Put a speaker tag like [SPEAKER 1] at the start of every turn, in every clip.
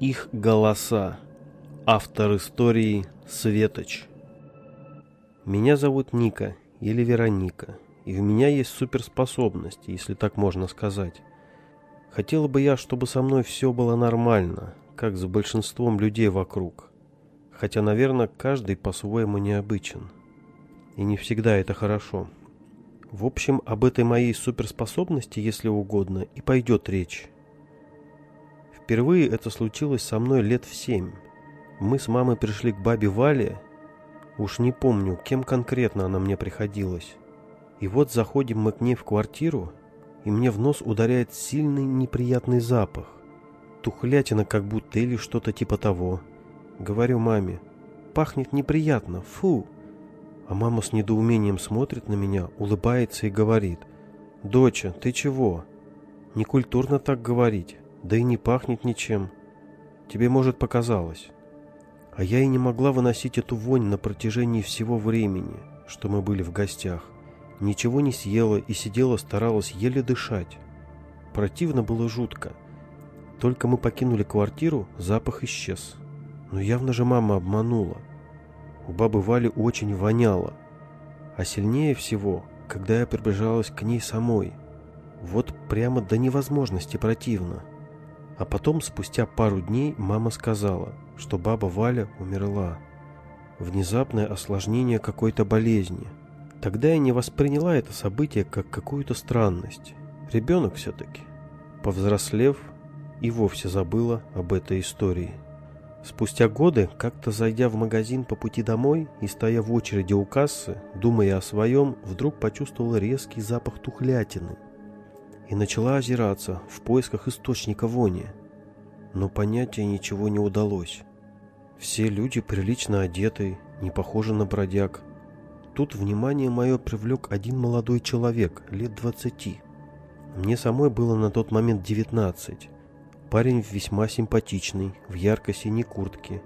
[SPEAKER 1] Их голоса. Автор истории Светоч. Меня зовут Ника или Вероника, и у меня есть суперспособность, если так можно сказать. Хотела бы я, чтобы со мной все было нормально, как с большинством людей вокруг. Хотя, наверное, каждый по-своему необычен. И не всегда это хорошо. В общем, об этой моей суперспособности, если угодно, и пойдет речь. Впервые это случилось со мной лет в семь. Мы с мамой пришли к бабе Вале. Уж не помню, кем конкретно она мне приходилась. И вот заходим мы к ней в квартиру, и мне в нос ударяет сильный неприятный запах. Тухлятина как будто или что-то типа того. Говорю маме, пахнет неприятно, фу. А мама с недоумением смотрит на меня, улыбается и говорит, «Доча, ты чего? Некультурно так говорить, да и не пахнет ничем. Тебе, может, показалось». А я и не могла выносить эту вонь на протяжении всего времени, что мы были в гостях. Ничего не съела и сидела, старалась еле дышать. Противно было жутко. Только мы покинули квартиру, запах исчез. Но явно же мама обманула. У бабы Вали очень воняло. А сильнее всего, когда я приближалась к ней самой. Вот прямо до невозможности противно. А потом, спустя пару дней, мама сказала, что баба Валя умерла. Внезапное осложнение какой-то болезни. Тогда я не восприняла это событие как какую-то странность. Ребенок все-таки. Повзрослев, и вовсе забыла об этой истории. Спустя годы, как-то зайдя в магазин по пути домой и стоя в очереди у кассы, думая о своем, вдруг почувствовала резкий запах тухлятины и начала озираться в поисках источника вони. Но понять ей ничего не удалось. Все люди прилично одеты, не похожи на бродяг. Тут внимание мое привлек один молодой человек, лет двадцати. Мне самой было на тот момент девятнадцать. Парень весьма симпатичный, в ярко-синей куртке.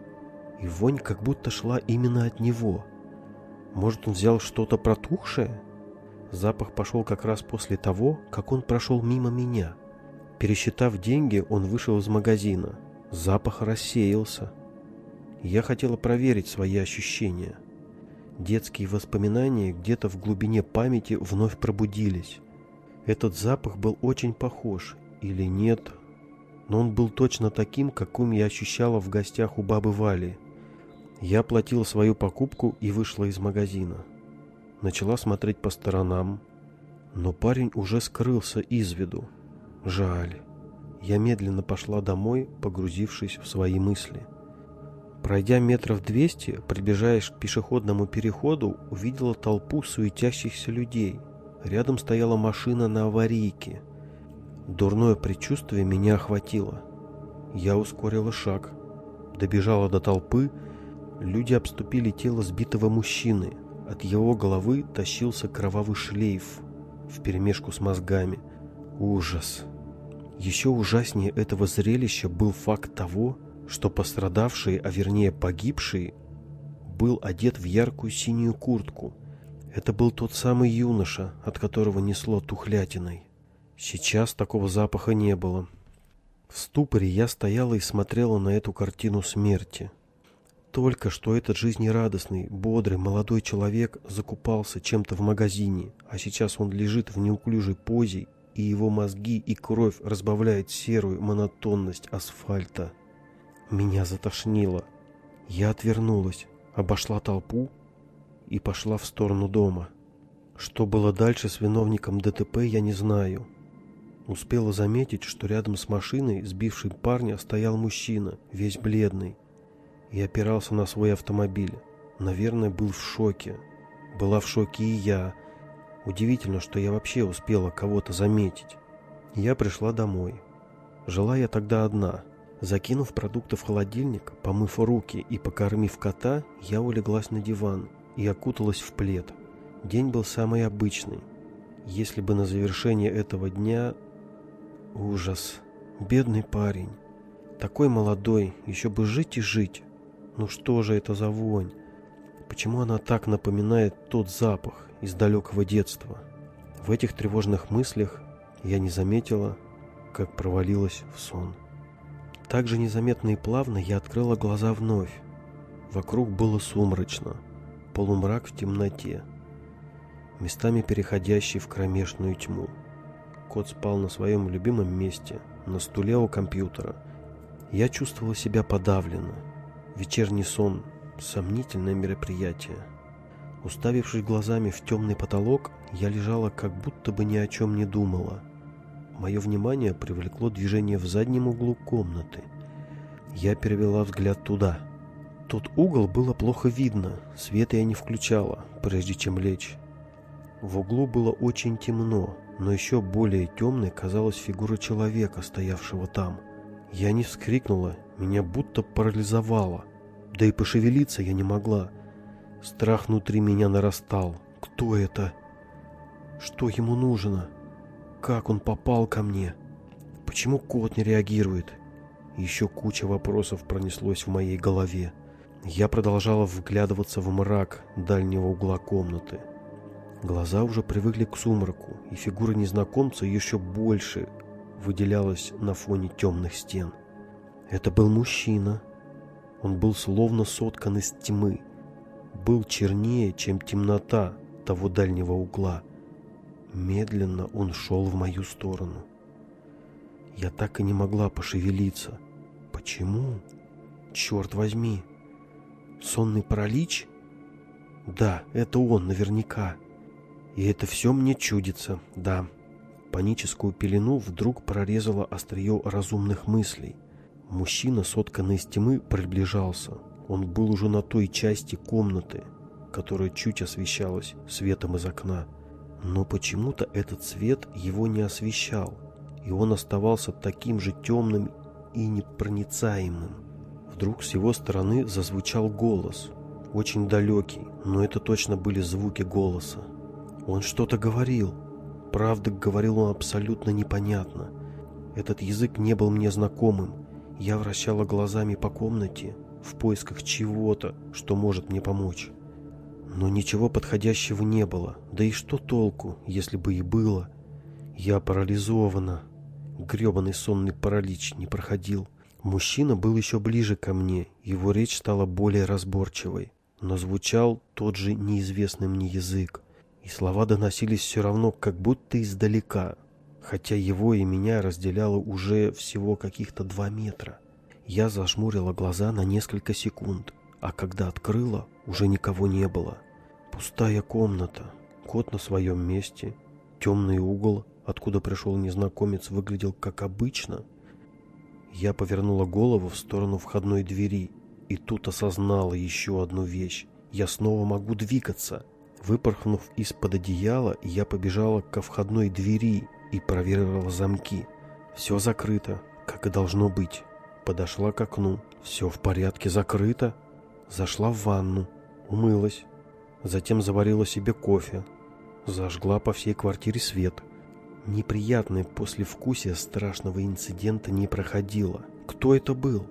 [SPEAKER 1] И вонь как будто шла именно от него. Может, он взял что-то протухшее? Запах пошел как раз после того, как он прошел мимо меня. Пересчитав деньги, он вышел из магазина. Запах рассеялся. Я хотела проверить свои ощущения. Детские воспоминания где-то в глубине памяти вновь пробудились. Этот запах был очень похож, или нет, но он был точно таким, каким я ощущала в гостях у бабы Вали. Я оплатила свою покупку и вышла из магазина. Начала смотреть по сторонам, но парень уже скрылся из виду. Жаль. Я медленно пошла домой, погрузившись в свои мысли. Пройдя метров двести, приближаясь к пешеходному переходу, увидела толпу суетящихся людей. Рядом стояла машина на аварийке – Дурное предчувствие меня охватило. Я ускорила шаг. Добежала до толпы. Люди обступили тело сбитого мужчины. От его головы тащился кровавый шлейф вперемешку с мозгами. Ужас. Еще ужаснее этого зрелища был факт того, что пострадавший, а вернее погибший, был одет в яркую синюю куртку. Это был тот самый юноша, от которого несло тухлятиной. Сейчас такого запаха не было. В ступоре я стояла и смотрела на эту картину смерти. Только что этот жизнерадостный, бодрый молодой человек закупался чем-то в магазине, а сейчас он лежит в неуклюжей позе, и его мозги и кровь разбавляют серую монотонность асфальта. Меня затошнило. Я отвернулась, обошла толпу и пошла в сторону дома. Что было дальше с виновником ДТП, я не знаю. Успела заметить, что рядом с машиной, сбившей парня, стоял мужчина, весь бледный, и опирался на свой автомобиль. Наверное, был в шоке. Была в шоке и я. Удивительно, что я вообще успела кого-то заметить. Я пришла домой. Жила я тогда одна. Закинув продукты в холодильник, помыв руки и покормив кота, я улеглась на диван и окуталась в плед. День был самый обычный. Если бы на завершение этого дня Ужас. Бедный парень. Такой молодой, еще бы жить и жить. Ну что же это за вонь? Почему она так напоминает тот запах из далекого детства? В этих тревожных мыслях я не заметила, как провалилась в сон. Так же незаметно и плавно я открыла глаза вновь. Вокруг было сумрачно, полумрак в темноте, местами переходящий в кромешную тьму. Кот спал на своем любимом месте, на стуле у компьютера. Я чувствовала себя подавленно. Вечерний сон – сомнительное мероприятие. Уставившись глазами в темный потолок, я лежала как будто бы ни о чем не думала. Мое внимание привлекло движение в заднем углу комнаты. Я перевела взгляд туда. Тот угол было плохо видно, свет я не включала, прежде чем лечь. В углу было очень темно, но еще более темной казалась фигура человека, стоявшего там. Я не вскрикнула, меня будто парализовало. Да и пошевелиться я не могла. Страх внутри меня нарастал. Кто это? Что ему нужно? Как он попал ко мне? Почему кот не реагирует? Еще куча вопросов пронеслось в моей голове. Я продолжала вглядываться в мрак дальнего угла комнаты. Глаза уже привыкли к сумраку, и фигура незнакомца еще больше выделялась на фоне темных стен. Это был мужчина. Он был словно соткан из тьмы. Был чернее, чем темнота того дальнего угла. Медленно он шел в мою сторону. Я так и не могла пошевелиться. Почему? Черт возьми! Сонный паралич? Да, это он наверняка. И это все мне чудится, да. Паническую пелену вдруг прорезало острие разумных мыслей. Мужчина, сотканный из тьмы, приближался. Он был уже на той части комнаты, которая чуть освещалась светом из окна. Но почему-то этот свет его не освещал, и он оставался таким же темным и непроницаемым. Вдруг с его стороны зазвучал голос, очень далекий, но это точно были звуки голоса. Он что-то говорил. Правда, говорил он абсолютно непонятно. Этот язык не был мне знакомым. Я вращала глазами по комнате в поисках чего-то, что может мне помочь. Но ничего подходящего не было. Да и что толку, если бы и было? Я парализована. Грёбаный сонный паралич не проходил. Мужчина был еще ближе ко мне, его речь стала более разборчивой, но звучал тот же неизвестный мне язык и слова доносились все равно как будто издалека, хотя его и меня разделяло уже всего каких-то два метра. Я зажмурила глаза на несколько секунд, а когда открыла, уже никого не было. Пустая комната, кот на своем месте, темный угол, откуда пришел незнакомец, выглядел как обычно. Я повернула голову в сторону входной двери и тут осознала еще одну вещь. Я снова могу двигаться. Выпорхнув из-под одеяла, я побежала ко входной двери и проверила замки. Все закрыто, как и должно быть. Подошла к окну. Все в порядке, закрыто. Зашла в ванну, умылась. Затем заварила себе кофе. Зажгла по всей квартире свет. Неприятное послевкусие страшного инцидента не проходило. Кто это был?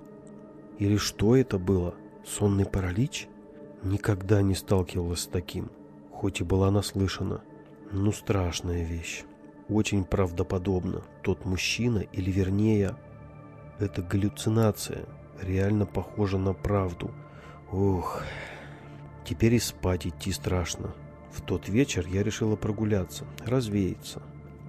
[SPEAKER 1] Или что это было? Сонный паралич? Никогда не сталкивалась с таким хоть и была наслышана. Ну, страшная вещь. Очень правдоподобно. Тот мужчина, или вернее, это галлюцинация, реально похожа на правду. Ух, теперь и спать идти страшно. В тот вечер я решила прогуляться, развеяться.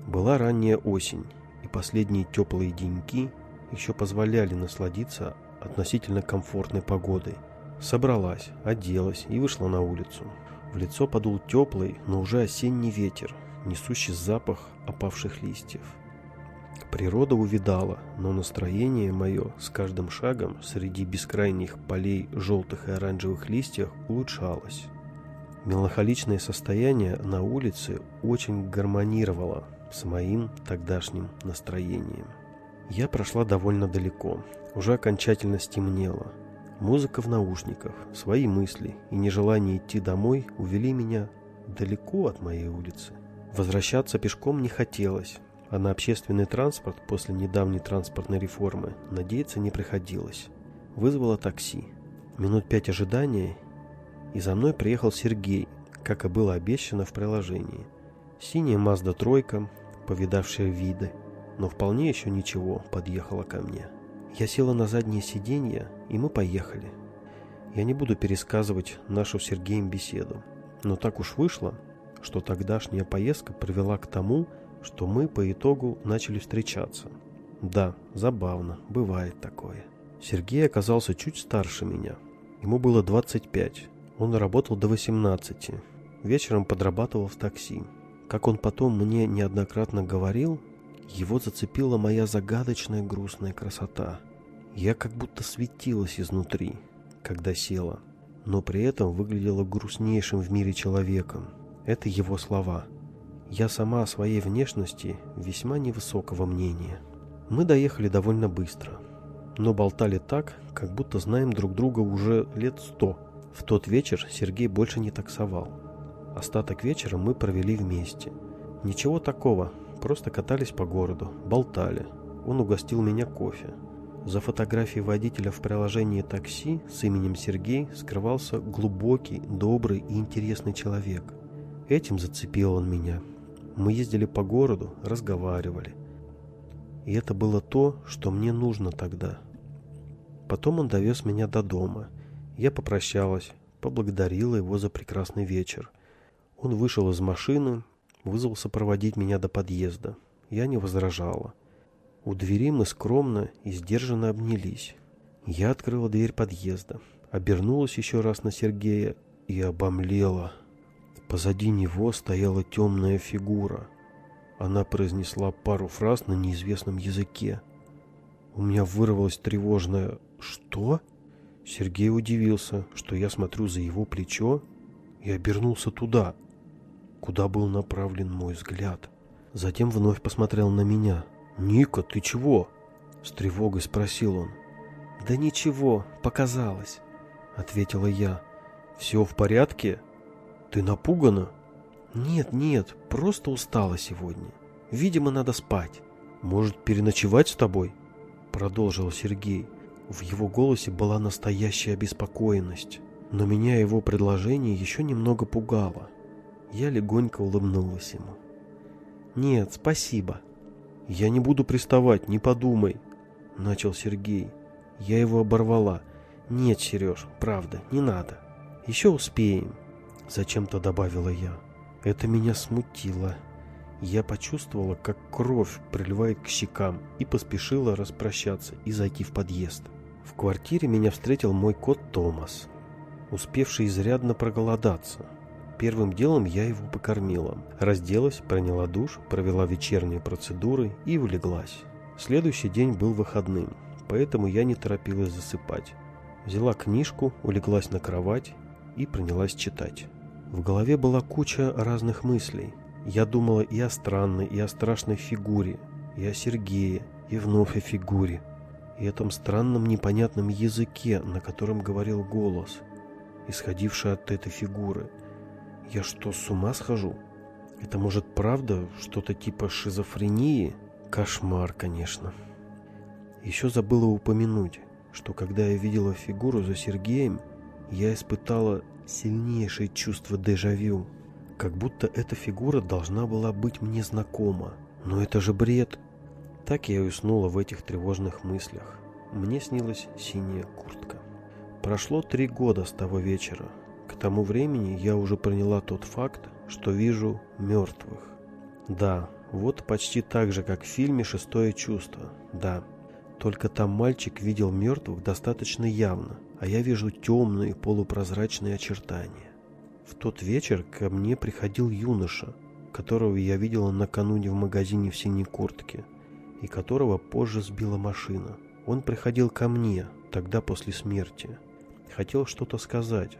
[SPEAKER 1] Была ранняя осень, и последние теплые деньки еще позволяли насладиться относительно комфортной погодой. Собралась, оделась и вышла на улицу. В лицо подул теплый, но уже осенний ветер, несущий запах опавших листьев. Природа увидала, но настроение мое с каждым шагом среди бескрайних полей желтых и оранжевых листьев улучшалось. Меланхоличное состояние на улице очень гармонировало с моим тогдашним настроением. Я прошла довольно далеко, уже окончательно стемнело, Музыка в наушниках, свои мысли и нежелание идти домой увели меня далеко от моей улицы. Возвращаться пешком не хотелось, а на общественный транспорт после недавней транспортной реформы надеяться не приходилось. Вызвала такси. Минут пять ожидания, и за мной приехал Сергей, как и было обещано в приложении. Синяя Мазда тройка, повидавшая виды, но вполне еще ничего, подъехала ко мне. Я села на заднее сиденье, и мы поехали. Я не буду пересказывать нашу с Сергеем беседу, но так уж вышло, что тогдашняя поездка привела к тому, что мы по итогу начали встречаться. Да, забавно, бывает такое. Сергей оказался чуть старше меня. Ему было 25. Он работал до 18. Вечером подрабатывал в такси. Как он потом мне неоднократно говорил, его зацепила моя загадочная грустная красота. Я как будто светилась изнутри, когда села, но при этом выглядела грустнейшим в мире человеком. Это его слова. Я сама о своей внешности весьма невысокого мнения. Мы доехали довольно быстро, но болтали так, как будто знаем друг друга уже лет сто. В тот вечер Сергей больше не таксовал. Остаток вечера мы провели вместе. Ничего такого, просто катались по городу, болтали. Он угостил меня кофе. За фотографией водителя в приложении такси с именем Сергей скрывался глубокий, добрый и интересный человек. Этим зацепил он меня. Мы ездили по городу, разговаривали. И это было то, что мне нужно тогда. Потом он довез меня до дома. Я попрощалась, поблагодарила его за прекрасный вечер. Он вышел из машины, вызвался проводить меня до подъезда. Я не возражала. У двери мы скромно и сдержанно обнялись. Я открыла дверь подъезда, обернулась еще раз на Сергея и обомлела. Позади него стояла темная фигура. Она произнесла пару фраз на неизвестном языке. У меня вырвалось тревожное «Что?». Сергей удивился, что я смотрю за его плечо, и обернулся туда, куда был направлен мой взгляд. Затем вновь посмотрел на меня. «Ника, ты чего?» С тревогой спросил он. «Да ничего, показалось», — ответила я. «Все в порядке? Ты напугана?» «Нет, нет, просто устала сегодня. Видимо, надо спать». «Может, переночевать с тобой?» Продолжил Сергей. В его голосе была настоящая обеспокоенность. Но меня его предложение еще немного пугало. Я легонько улыбнулась ему. «Нет, спасибо». «Я не буду приставать, не подумай», — начал Сергей. Я его оборвала. «Нет, Сереж, правда, не надо. Еще успеем», — зачем-то добавила я. Это меня смутило. Я почувствовала, как кровь приливает к щекам и поспешила распрощаться и зайти в подъезд. В квартире меня встретил мой кот Томас, успевший изрядно проголодаться. Первым делом я его покормила, разделась, приняла душ, провела вечерние процедуры и улеглась. Следующий день был выходным, поэтому я не торопилась засыпать. Взяла книжку, улеглась на кровать и принялась читать. В голове была куча разных мыслей. Я думала и о странной, и о страшной фигуре, и о Сергее, и вновь о фигуре, и этом странном непонятном языке, на котором говорил голос, исходивший от этой фигуры. Я что, с ума схожу? Это может правда что-то типа шизофрении? Кошмар, конечно. Еще забыла упомянуть, что когда я видела фигуру за Сергеем, я испытала сильнейшее чувство дежавю. Как будто эта фигура должна была быть мне знакома. Но это же бред. Так я и уснула в этих тревожных мыслях. Мне снилась синяя куртка. Прошло три года с того вечера. Тому времени я уже приняла тот факт, что вижу мертвых. Да, вот почти так же, как в фильме «Шестое чувство». Да, только там мальчик видел мертвых достаточно явно, а я вижу темные полупрозрачные очертания. В тот вечер ко мне приходил юноша, которого я видела накануне в магазине в синей куртке, и которого позже сбила машина. Он приходил ко мне, тогда после смерти. Хотел что-то сказать,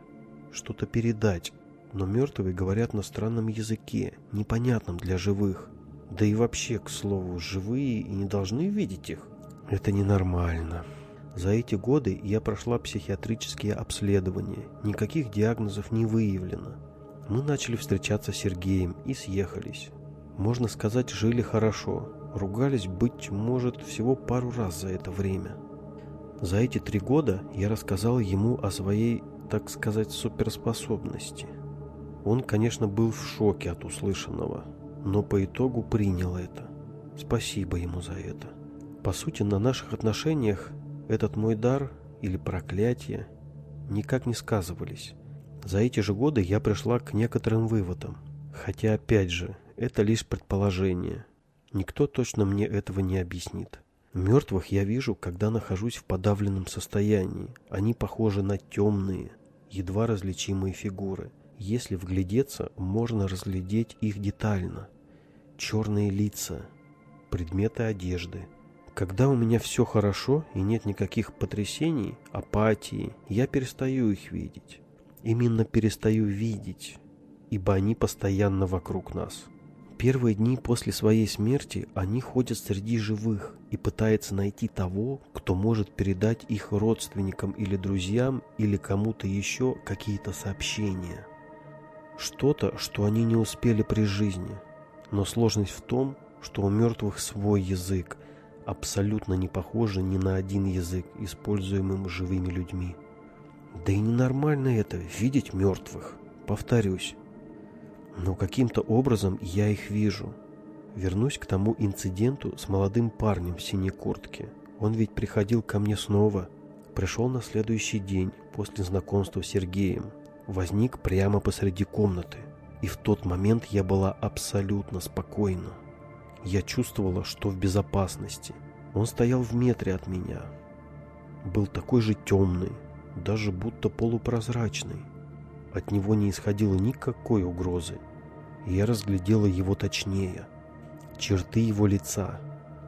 [SPEAKER 1] что-то передать, но мертвые говорят на странном языке, непонятном для живых. Да и вообще, к слову, живые и не должны видеть их. Это ненормально. За эти годы я прошла психиатрические обследования, никаких диагнозов не выявлено. Мы начали встречаться с Сергеем и съехались. Можно сказать, жили хорошо, ругались, быть может, всего пару раз за это время. За эти три года я рассказал ему о своей, так сказать, суперспособности. Он, конечно, был в шоке от услышанного, но по итогу принял это. Спасибо ему за это. По сути, на наших отношениях этот мой дар или проклятие никак не сказывались. За эти же годы я пришла к некоторым выводам. Хотя, опять же, это лишь предположение. Никто точно мне этого не объяснит. Мертвых я вижу, когда нахожусь в подавленном состоянии. Они похожи на темные, едва различимые фигуры. Если вглядеться, можно разглядеть их детально. Черные лица, предметы одежды. Когда у меня все хорошо и нет никаких потрясений, апатии, я перестаю их видеть. Именно перестаю видеть, ибо они постоянно вокруг нас. Первые дни после своей смерти они ходят среди живых и пытаются найти того, кто может передать их родственникам или друзьям или кому-то еще какие-то сообщения. Что-то, что они не успели при жизни. Но сложность в том, что у мертвых свой язык, абсолютно не похожий ни на один язык, используемым живыми людьми. Да и ненормально это, видеть мертвых. Повторюсь. Но каким-то образом я их вижу. Вернусь к тому инциденту с молодым парнем в синей куртке. Он ведь приходил ко мне снова. Пришел на следующий день после знакомства с Сергеем. Возник прямо посреди комнаты. И в тот момент я была абсолютно спокойна. Я чувствовала, что в безопасности. Он стоял в метре от меня. Был такой же темный, даже будто полупрозрачный. От него не исходило никакой угрозы. Я разглядела его точнее. Черты его лица.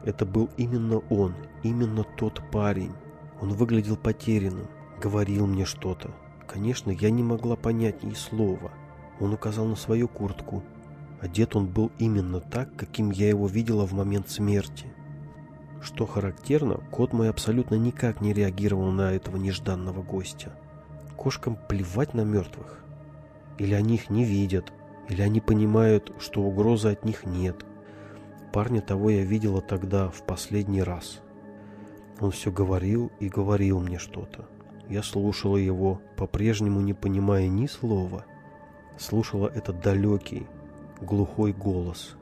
[SPEAKER 1] Это был именно он, именно тот парень. Он выглядел потерянным, говорил мне что-то. Конечно, я не могла понять ни слова. Он указал на свою куртку. Одет он был именно так, каким я его видела в момент смерти. Что характерно, кот мой абсолютно никак не реагировал на этого нежданного гостя. Кошкам плевать на мертвых. Или они их не видят, или они понимают, что угрозы от них нет. Парня того я видела тогда в последний раз. Он все говорил и говорил мне что-то. Я слушала его, по-прежнему не понимая ни слова. Слушала этот далекий, глухой голос,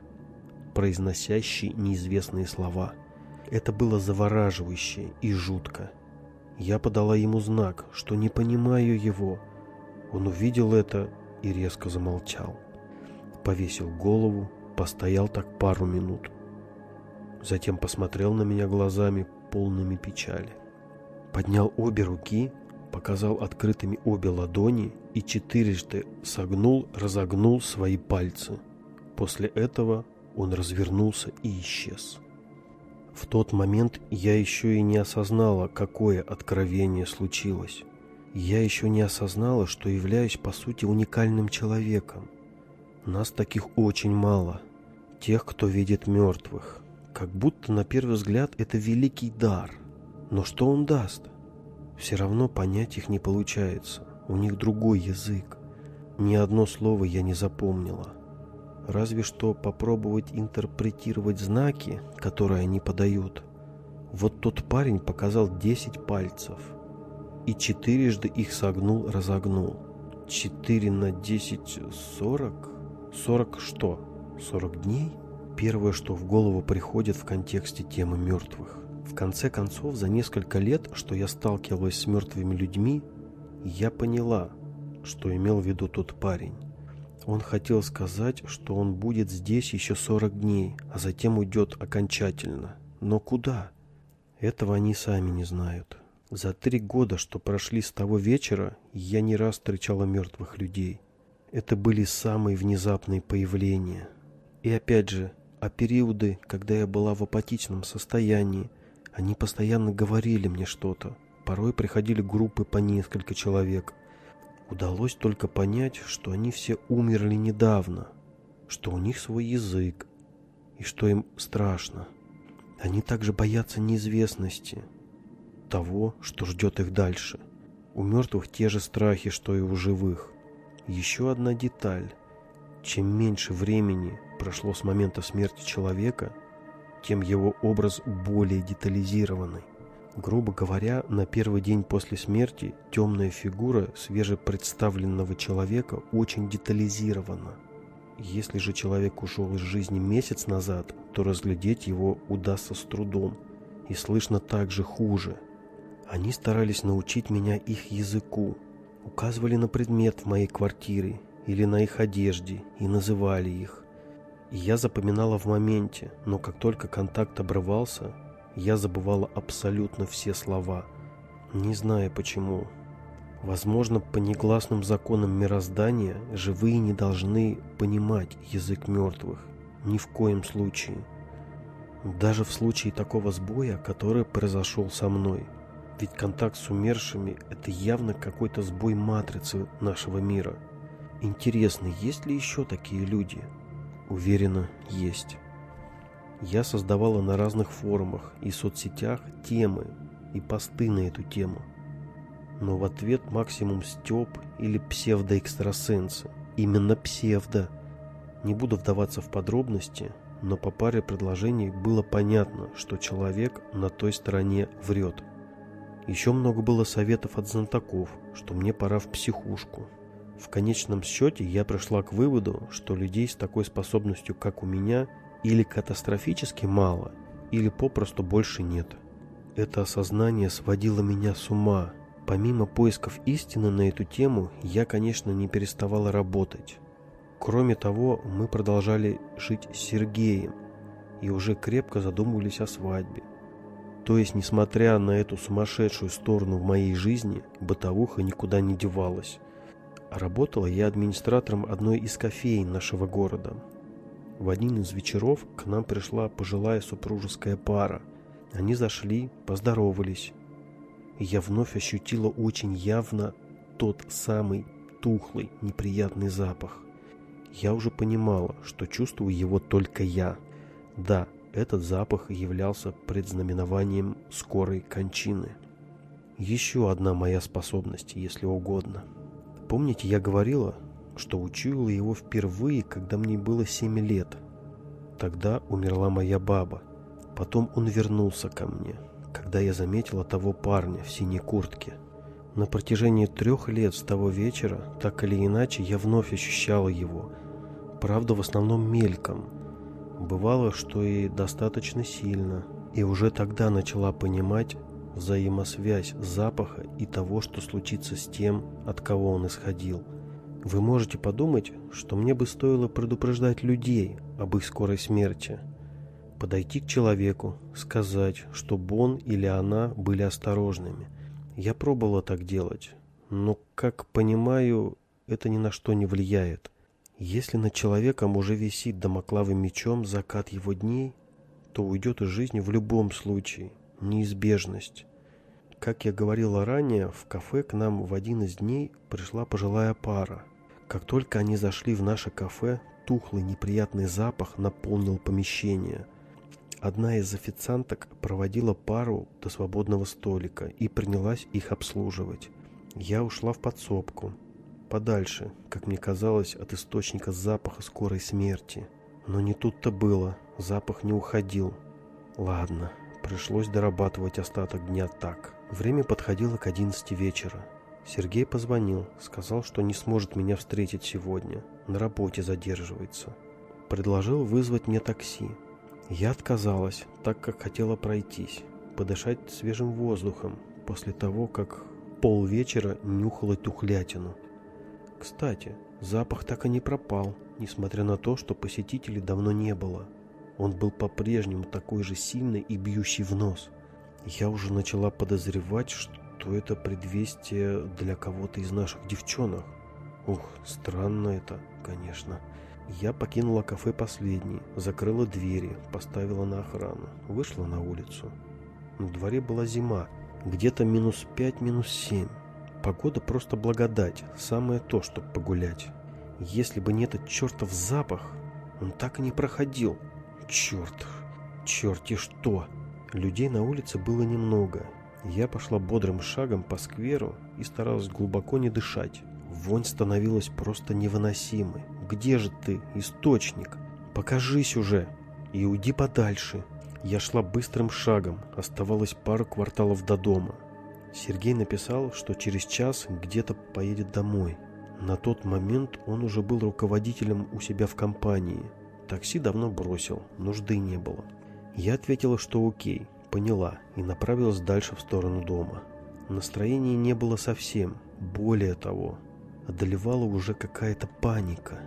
[SPEAKER 1] произносящий неизвестные слова – это было завораживающе и жутко. Я подала ему знак, что не понимаю его. Он увидел это и резко замолчал. Повесил голову, постоял так пару минут. Затем посмотрел на меня глазами, полными печали. Поднял обе руки, показал открытыми обе ладони и четырежды согнул, разогнул свои пальцы. После этого он развернулся и исчез. В тот момент я еще и не осознала, какое откровение случилось. Я еще не осознала, что являюсь по сути уникальным человеком. Нас таких очень мало. Тех, кто видит мертвых. Как будто на первый взгляд это великий дар. Но что он даст? Все равно понять их не получается. У них другой язык. Ни одно слово я не запомнила разве что попробовать интерпретировать знаки, которые они подают. Вот тот парень показал 10 пальцев и четырежды их согнул-разогнул. 4 на 10 – 40? 40 что? 40 дней? Первое, что в голову приходит в контексте темы мертвых. В конце концов, за несколько лет, что я сталкивалась с мертвыми людьми, я поняла, что имел в виду тот парень. Он хотел сказать, что он будет здесь еще 40 дней, а затем уйдет окончательно. Но куда? Этого они сами не знают. За три года, что прошли с того вечера, я не раз встречала мертвых людей. Это были самые внезапные появления. И опять же, а периоды, когда я была в апатичном состоянии, они постоянно говорили мне что-то. Порой приходили группы по несколько человек, Удалось только понять, что они все умерли недавно, что у них свой язык и что им страшно. Они также боятся неизвестности, того, что ждет их дальше. У мертвых те же страхи, что и у живых. Еще одна деталь. Чем меньше времени прошло с момента смерти человека, тем его образ более детализированный. Грубо говоря, на первый день после смерти темная фигура свежепредставленного человека очень детализирована. Если же человек ушел из жизни месяц назад, то разглядеть его удастся с трудом и слышно также хуже. Они старались научить меня их языку, указывали на предмет в моей квартире или на их одежде и называли их. И я запоминала в моменте, но как только контакт обрывался, я забывала абсолютно все слова. Не знаю почему. Возможно, по негласным законам мироздания живые не должны понимать язык мертвых. Ни в коем случае. Даже в случае такого сбоя, который произошел со мной. Ведь контакт с умершими – это явно какой-то сбой матрицы нашего мира. Интересно, есть ли еще такие люди? Уверена, есть. Я создавала на разных форумах и соцсетях темы и посты на эту тему. Но в ответ максимум стёб или псевдоэкстрасенсы. Именно псевдо. Не буду вдаваться в подробности, но по паре предложений было понятно, что человек на той стороне врет. Еще много было советов от знатоков, что мне пора в психушку. В конечном счете я пришла к выводу, что людей с такой способностью, как у меня, или катастрофически мало, или попросту больше нет. Это осознание сводило меня с ума. Помимо поисков истины на эту тему, я, конечно, не переставала работать. Кроме того, мы продолжали жить с Сергеем и уже крепко задумывались о свадьбе. То есть, несмотря на эту сумасшедшую сторону в моей жизни, бытовуха никуда не девалась. Работала я администратором одной из кофеин нашего города. В один из вечеров к нам пришла пожилая супружеская пара. Они зашли, поздоровались. И я вновь ощутила очень явно тот самый тухлый, неприятный запах. Я уже понимала, что чувствую его только я. Да, этот запах являлся предзнаменованием скорой кончины. Еще одна моя способность, если угодно. Помните, я говорила, что учуяла его впервые, когда мне было 7 лет. Тогда умерла моя баба. Потом он вернулся ко мне, когда я заметила того парня в синей куртке. На протяжении трех лет с того вечера, так или иначе, я вновь ощущала его. Правда, в основном мельком – Бывало, что и достаточно сильно, и уже тогда начала понимать взаимосвязь запаха и того, что случится с тем, от кого он исходил. Вы можете подумать, что мне бы стоило предупреждать людей об их скорой смерти. Подойти к человеку, сказать, чтобы он или она были осторожными. Я пробовала так делать, но, как понимаю, это ни на что не влияет. Если над человеком уже висит домоклавым мечом закат его дней, то уйдет из жизни в любом случае. Неизбежность. Как я говорила ранее, в кафе к нам в один из дней пришла пожилая пара. Как только они зашли в наше кафе, тухлый неприятный запах наполнил помещение. Одна из официанток проводила пару до свободного столика и принялась их обслуживать. Я ушла в подсобку подальше, как мне казалось, от источника запаха скорой смерти. Но не тут-то было, запах не уходил. Ладно, пришлось дорабатывать остаток дня так. Время подходило к 11 вечера. Сергей позвонил, сказал, что не сможет меня встретить сегодня, на работе задерживается. Предложил вызвать мне такси. Я отказалась, так как хотела пройтись, подышать свежим воздухом, после того, как полвечера нюхала тухлятину. Кстати, запах так и не пропал, несмотря на то, что посетителей давно не было. Он был по-прежнему такой же сильный и бьющий в нос. Я уже начала подозревать, что это предвестие для кого-то из наших девчонок. Ух, странно это, конечно. Я покинула кафе последней, закрыла двери, поставила на охрану, вышла на улицу. На дворе была зима, где-то минус пять, минус семь. Погода просто благодать, самое то, чтобы погулять. Если бы не этот чертов запах, он так и не проходил. Черт, черти что. Людей на улице было немного. Я пошла бодрым шагом по скверу и старалась глубоко не дышать. Вонь становилась просто невыносимой. Где же ты, источник? Покажись уже и уйди подальше. Я шла быстрым шагом, оставалось пару кварталов до дома. Сергей написал, что через час где-то поедет домой. На тот момент он уже был руководителем у себя в компании. Такси давно бросил, нужды не было. Я ответила, что окей, поняла и направилась дальше в сторону дома. Настроения не было совсем. Более того, одолевала уже какая-то паника.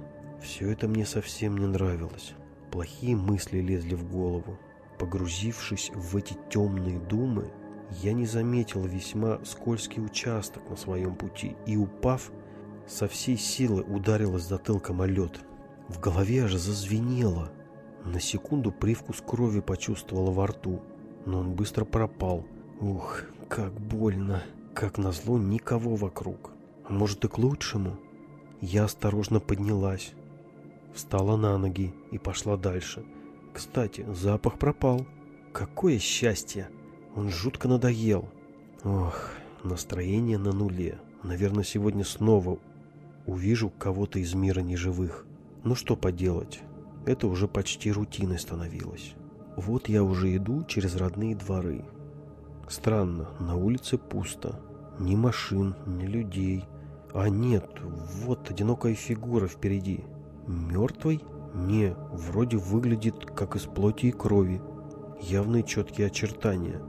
[SPEAKER 1] Все это мне совсем не нравилось. Плохие мысли лезли в голову. Погрузившись в эти темные думы, я не заметил весьма скользкий участок на своем пути и, упав, со всей силы ударилась затылком о лед. В голове аж зазвенело. На секунду привкус крови почувствовала во рту, но он быстро пропал. Ух, как больно. Как назло, никого вокруг. Может и к лучшему. Я осторожно поднялась, встала на ноги и пошла дальше. Кстати, запах пропал. Какое счастье! Он жутко надоел. Ох, настроение на нуле. Наверное, сегодня снова увижу кого-то из мира неживых. Ну что поделать, это уже почти рутиной становилось. Вот я уже иду через родные дворы. Странно, на улице пусто. Ни машин, ни людей. А нет, вот одинокая фигура впереди. Мертвый? Не, вроде выглядит как из плоти и крови. Явные четкие очертания.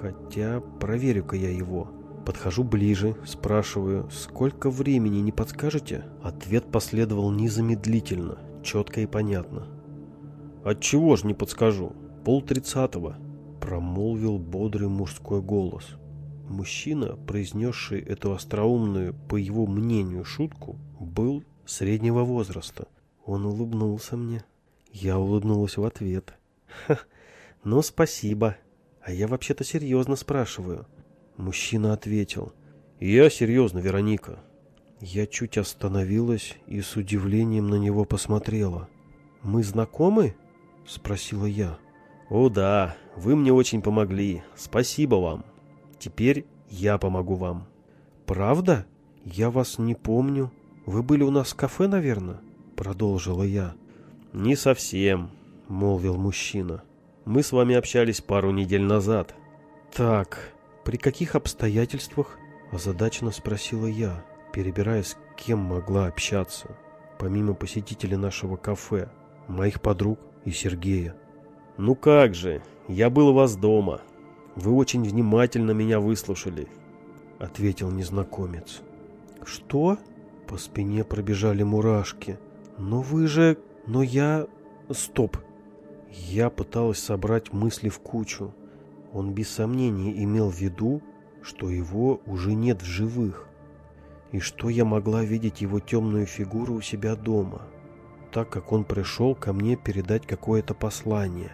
[SPEAKER 1] Хотя проверю-ка я его. Подхожу ближе, спрашиваю, сколько времени, не подскажете? Ответ последовал незамедлительно, четко и понятно. Отчего ж не подскажу? Пол тридцатого, промолвил бодрый мужской голос. Мужчина, произнесший эту остроумную, по его мнению, шутку, был среднего возраста. Он улыбнулся мне. Я улыбнулась в ответ. Ха, ну спасибо. А я вообще-то серьезно спрашиваю. Мужчина ответил. «Я серьезно, Вероника». Я чуть остановилась и с удивлением на него посмотрела. «Мы знакомы?» — спросила я. «О да, вы мне очень помогли. Спасибо вам. Теперь я помогу вам». «Правда? Я вас не помню. Вы были у нас в кафе, наверное?» — продолжила я. «Не совсем», — молвил мужчина. «Мы с вами общались пару недель назад». «Так, «При каких обстоятельствах?» – озадаченно спросила я, перебирая, с кем могла общаться, помимо посетителей нашего кафе, моих подруг и Сергея. «Ну как же, я был у вас дома. Вы очень внимательно меня выслушали», — ответил незнакомец. «Что?» — по спине пробежали мурашки. «Но вы же... Но я... Стоп!» Я пыталась собрать мысли в кучу. Он без сомнения имел в виду, что его уже нет в живых, и что я могла видеть его темную фигуру у себя дома, так как он пришел ко мне передать какое-то послание.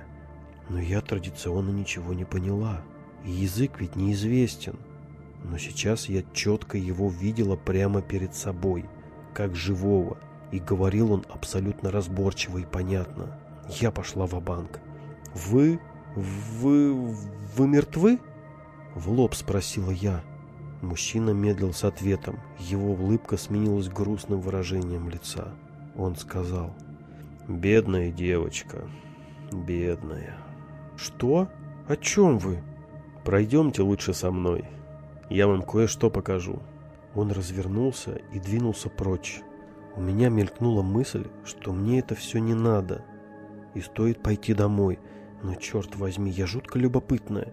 [SPEAKER 1] Но я традиционно ничего не поняла, и язык ведь неизвестен. Но сейчас я четко его видела прямо перед собой, как живого, и говорил он абсолютно разборчиво и понятно. Я пошла в банк «Вы «Вы... вы мертвы?» В лоб спросила я. Мужчина медлил с ответом. Его улыбка сменилась грустным выражением лица. Он сказал. «Бедная девочка. Бедная». «Что? О чем вы?» «Пройдемте лучше со мной. Я вам кое-что покажу». Он развернулся и двинулся прочь. У меня мелькнула мысль, что мне это все не надо. И стоит пойти домой – но, черт возьми, я жутко любопытная.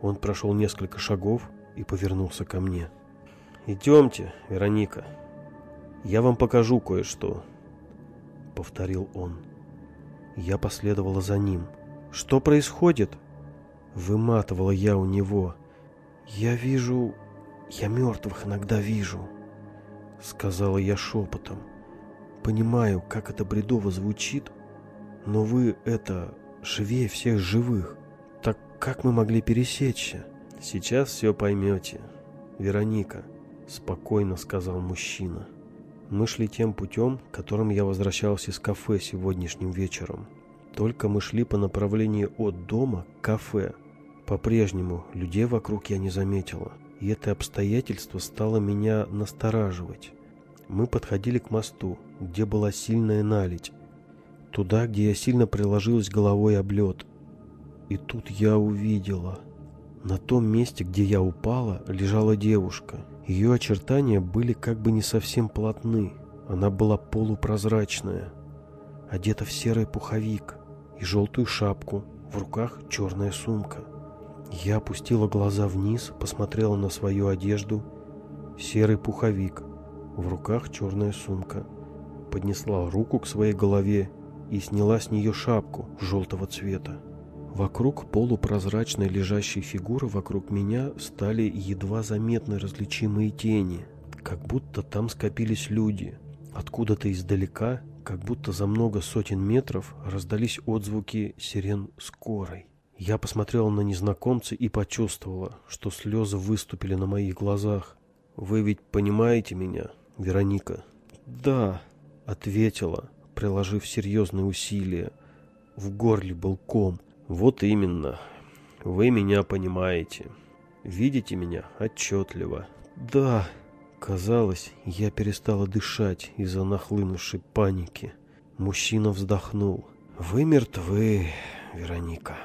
[SPEAKER 1] Он прошел несколько шагов и повернулся ко мне. «Идемте, Вероника. Я вам покажу кое-что», — повторил он. Я последовала за ним. «Что происходит?» Выматывала я у него. «Я вижу... Я мертвых иногда вижу», — сказала я шепотом. «Понимаю, как это бредово звучит, но вы это живее всех живых. Так как мы могли пересечься? Сейчас все поймете. Вероника, спокойно сказал мужчина. Мы шли тем путем, которым я возвращался из кафе сегодняшним вечером. Только мы шли по направлению от дома к кафе. По-прежнему людей вокруг я не заметила, и это обстоятельство стало меня настораживать. Мы подходили к мосту, где была сильная наледь, Туда, где я сильно приложилась головой об лед. И тут я увидела. На том месте, где я упала, лежала девушка. Ее очертания были как бы не совсем плотны. Она была полупрозрачная. Одета в серый пуховик и желтую шапку, в руках черная сумка. Я опустила глаза вниз, посмотрела на свою одежду. Серый пуховик, в руках черная сумка. Поднесла руку к своей голове и сняла с нее шапку желтого цвета. Вокруг полупрозрачной лежащей фигуры вокруг меня стали едва заметно различимые тени, как будто там скопились люди. Откуда-то издалека, как будто за много сотен метров, раздались отзвуки сирен скорой. Я посмотрела на незнакомца и почувствовала, что слезы выступили на моих глазах. «Вы ведь понимаете меня, Вероника?» «Да», — ответила, приложив серьезные усилия. В горле был ком. «Вот именно. Вы меня понимаете. Видите меня отчетливо». «Да». Казалось, я перестала дышать из-за нахлынувшей паники. Мужчина вздохнул. «Вы мертвы, Вероника».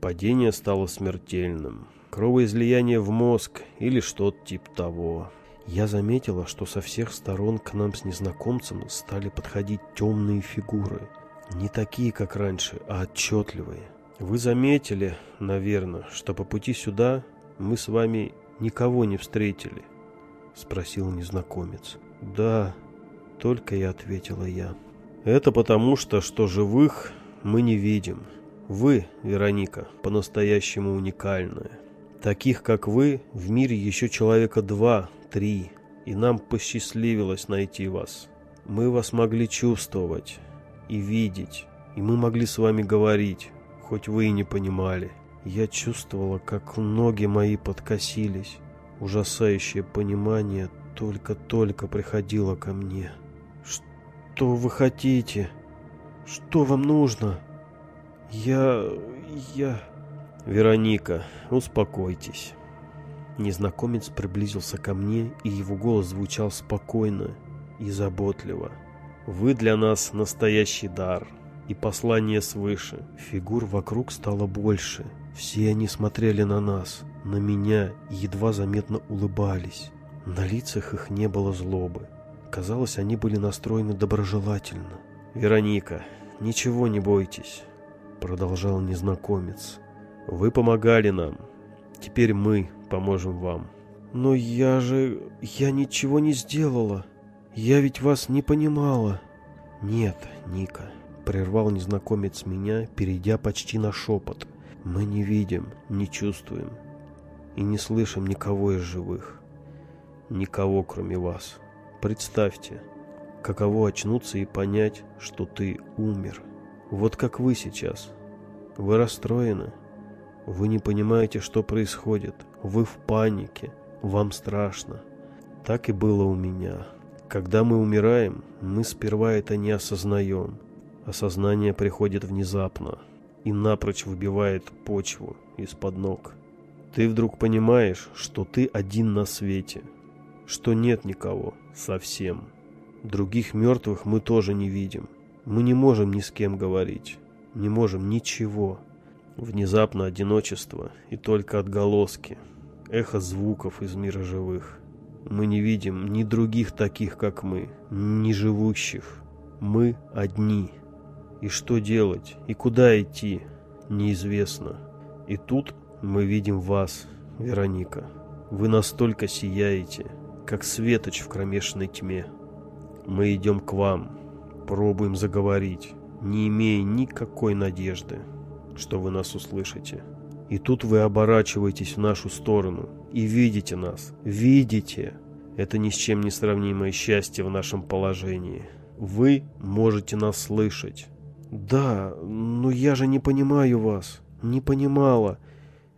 [SPEAKER 1] Падение стало смертельным. Кровоизлияние в мозг или что-то типа того. Я заметила, что со всех сторон к нам с незнакомцем стали подходить темные фигуры. Не такие, как раньше, а отчетливые. Вы заметили, наверное, что по пути сюда мы с вами никого не встретили? Спросил незнакомец. Да, только и ответила я. Это потому что, что живых мы не видим. Вы, Вероника, по-настоящему уникальная. Таких, как вы, в мире еще человека два, три, и нам посчастливилось найти вас. Мы вас могли чувствовать и видеть, и мы могли с вами говорить, хоть вы и не понимали. Я чувствовала, как ноги мои подкосились. Ужасающее понимание только-только приходило ко мне. «Что вы хотите? Что вам нужно?» Я... я... Вероника, успокойтесь. Незнакомец приблизился ко мне, и его голос звучал спокойно и заботливо. Вы для нас настоящий дар и послание свыше. Фигур вокруг стало больше. Все они смотрели на нас, на меня и едва заметно улыбались. На лицах их не было злобы. Казалось, они были настроены доброжелательно. «Вероника, ничего не бойтесь продолжал незнакомец. Вы помогали нам. Теперь мы поможем вам. Но я же... я ничего не сделала. Я ведь вас не понимала. Нет, Ника, прервал незнакомец меня, перейдя почти на шепот. Мы не видим, не чувствуем и не слышим никого из живых. Никого, кроме вас. Представьте, каково очнуться и понять, что ты умер. Вот как вы сейчас. Вы расстроены. Вы не понимаете, что происходит. Вы в панике. Вам страшно. Так и было у меня. Когда мы умираем, мы сперва это не осознаем. Осознание приходит внезапно и напрочь выбивает почву из-под ног. Ты вдруг понимаешь, что ты один на свете, что нет никого совсем. Других мертвых мы тоже не видим. Мы не можем ни с кем говорить, не можем ничего. Внезапно одиночество и только отголоски, эхо звуков из мира живых. Мы не видим ни других таких, как мы, ни живущих. Мы одни. И что делать, и куда идти, неизвестно. И тут мы видим вас, Вероника. Вы настолько сияете, как светоч в кромешной тьме. Мы идем к вам, Пробуем заговорить, не имея никакой надежды, что вы нас услышите. И тут вы оборачиваетесь в нашу сторону и видите нас. Видите! Это ни с чем не сравнимое счастье в нашем положении. Вы можете нас слышать. Да, но я же не понимаю вас. Не понимала.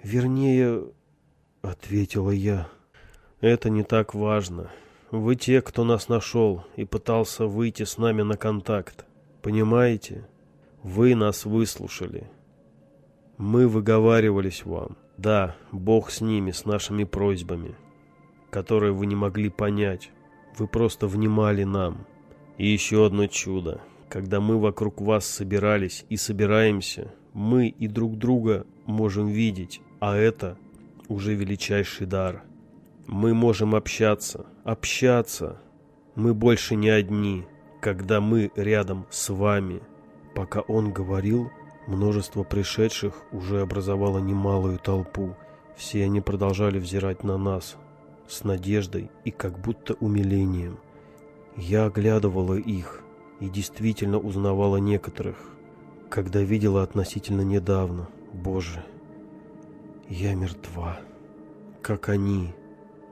[SPEAKER 1] Вернее, ответила я. Это не так важно. Вы те, кто нас нашел и пытался выйти с нами на контакт. Понимаете? Вы нас выслушали. Мы выговаривались вам. Да, Бог с ними, с нашими просьбами, которые вы не могли понять. Вы просто внимали нам. И еще одно чудо. Когда мы вокруг вас собирались и собираемся, мы и друг друга можем видеть, а это уже величайший дар – мы можем общаться, общаться. Мы больше не одни, когда мы рядом с вами. Пока он говорил, Множество пришедших уже образовало немалую толпу. Все они продолжали взирать на нас с надеждой и как будто умилением. Я оглядывала их и действительно узнавала некоторых, когда видела относительно недавно. Боже, я мертва, как они.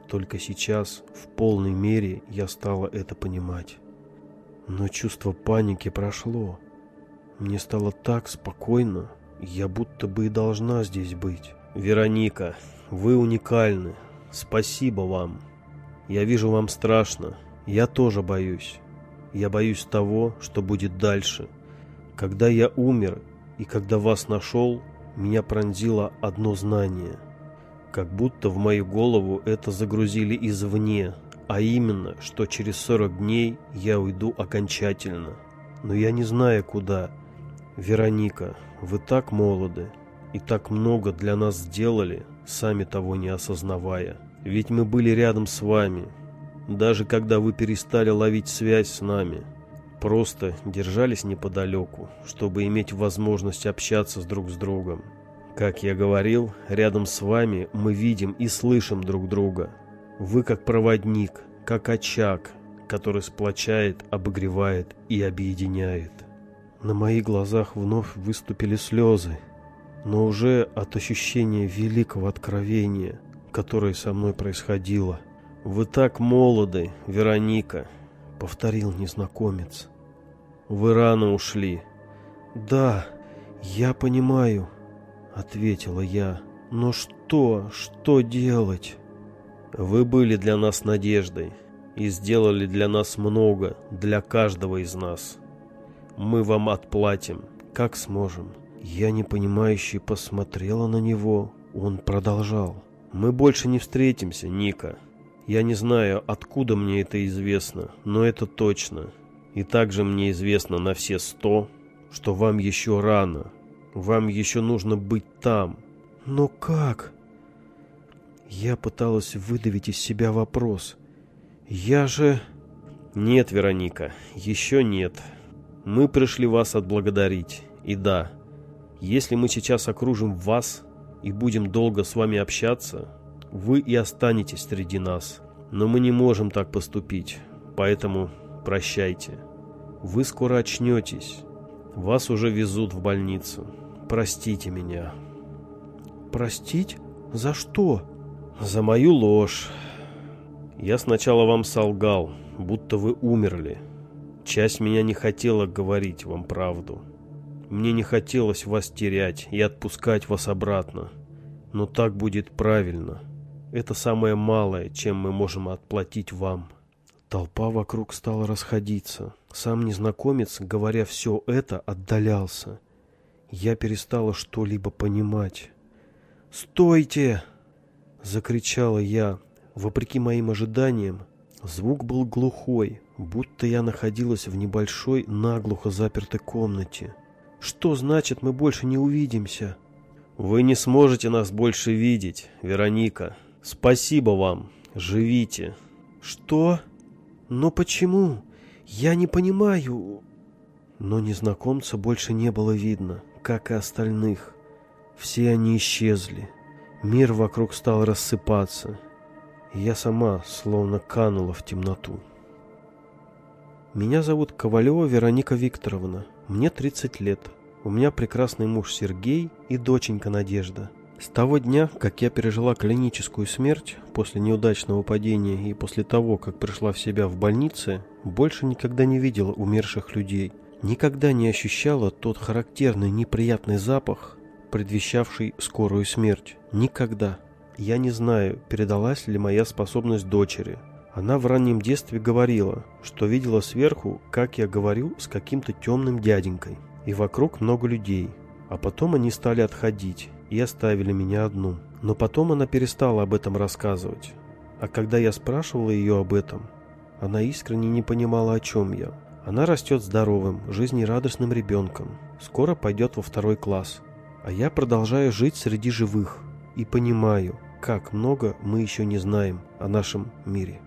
[SPEAKER 1] Только сейчас, в полной мере, я стала это понимать. Но чувство паники прошло. Мне стало так спокойно, я будто бы и должна здесь быть. Вероника, вы уникальны. Спасибо вам. Я вижу, вам страшно. Я тоже боюсь. Я боюсь того, что будет дальше. Когда я умер и когда вас нашел, меня пронзило одно знание. Как будто в мою голову это загрузили извне, а именно, что через 40 дней я уйду окончательно. Но я не знаю куда. Вероника, вы так молоды и так много для нас сделали, сами того не осознавая. Ведь мы были рядом с вами, даже когда вы перестали ловить связь с нами. Просто держались неподалеку, чтобы иметь возможность общаться с друг с другом. Как я говорил, рядом с вами мы видим и слышим друг друга. Вы как проводник, как очаг, который сплочает, обогревает и объединяет. На моих глазах вновь выступили слезы, но уже от ощущения великого откровения, которое со мной происходило. «Вы так молоды, Вероника», — повторил незнакомец. «Вы рано ушли». «Да, я понимаю», — ответила я. «Но что, что делать?» «Вы были для нас надеждой и сделали для нас много, для каждого из нас. Мы вам отплатим, как сможем». Я непонимающе посмотрела на него. Он продолжал. «Мы больше не встретимся, Ника. Я не знаю, откуда мне это известно, но это точно. И также мне известно на все сто, что вам еще рано. Вам еще нужно быть там». «Но как?» Я пыталась выдавить из себя вопрос. «Я же...» «Нет, Вероника, еще нет. Мы пришли вас отблагодарить. И да, если мы сейчас окружим вас и будем долго с вами общаться, вы и останетесь среди нас. Но мы не можем так поступить, поэтому прощайте. Вы скоро очнетесь. Вас уже везут в больницу. Простите меня. Простить? За что? За мою ложь. Я сначала вам солгал, будто вы умерли. Часть меня не хотела говорить вам правду. Мне не хотелось вас терять и отпускать вас обратно. Но так будет правильно. Это самое малое, чем мы можем отплатить вам. Толпа вокруг стала расходиться. Сам незнакомец, говоря все это, отдалялся. Я перестала что-либо понимать. «Стойте!» — закричала я. Вопреки моим ожиданиям, звук был глухой, будто я находилась в небольшой, наглухо запертой комнате. Что значит мы больше не увидимся? Вы не сможете нас больше видеть, Вероника. Спасибо вам. Живите. Что? Но почему? Я не понимаю. Но незнакомца больше не было видно, как и остальных. Все они исчезли. Мир вокруг стал рассыпаться. Я сама словно канула в темноту. Меня зовут Ковалева Вероника Викторовна. Мне 30 лет. У меня прекрасный муж Сергей и доченька Надежда. С того дня, как я пережила клиническую смерть после неудачного падения и после того, как пришла в себя в больнице, больше никогда не видела умерших людей. Никогда не ощущала тот характерный неприятный запах, предвещавший скорую смерть. Никогда. Я не знаю, передалась ли моя способность дочери. Она в раннем детстве говорила, что видела сверху, как я говорю с каким-то темным дяденькой. И вокруг много людей. А потом они стали отходить и оставили меня одну. Но потом она перестала об этом рассказывать. А когда я спрашивала ее об этом, она искренне не понимала, о чем я. Она растет здоровым, жизнерадостным ребенком. Скоро пойдет во второй класс. А я продолжаю жить среди живых и понимаю, как много мы еще не знаем о нашем мире.